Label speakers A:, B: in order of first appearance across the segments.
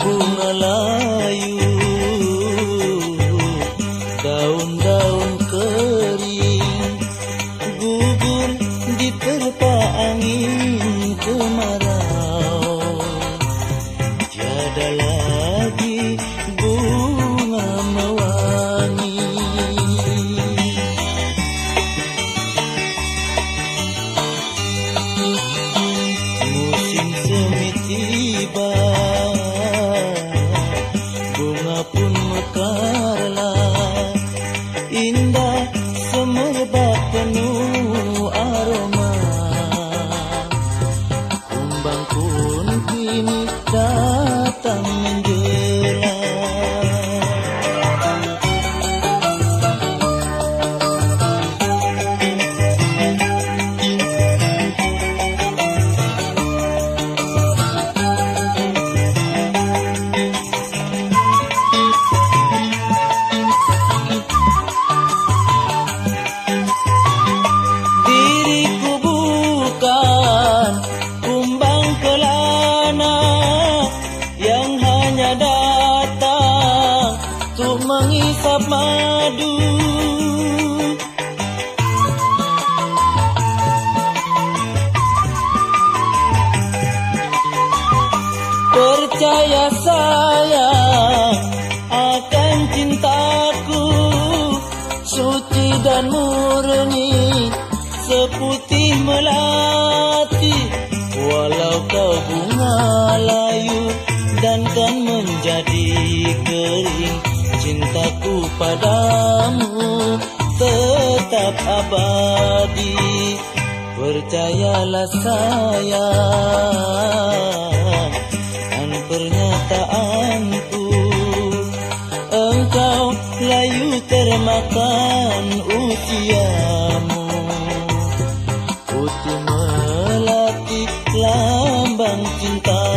A: bunga layu Daun-daun kering Gugur diterpa angin kemarau Percaya sayang akan cintaku suci dan murni seputih melati. Walau kau bunga layu dan kan menjadi kering cintaku padamu tetap abadi. Percayalah sayang pernyataanku engkau layu termakan usiamu. Putih melati lambang cintaku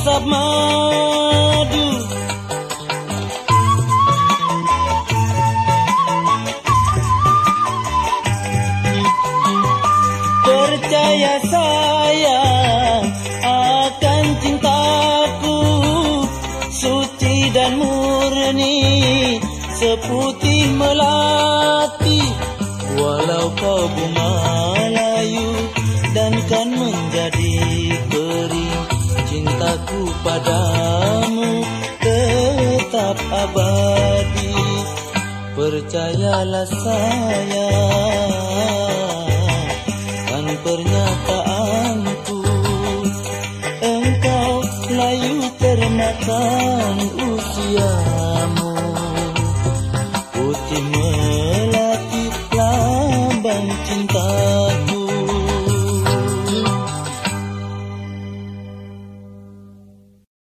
A: menghisap madu. Percaya sayang akan cintaku suci dan murni seputih melati walau kau bunga cintaku padamu tetap abadi. Percayalah sayang kan pernyataanku engkau layu termakan usiamu. Putih melati lambang cintaku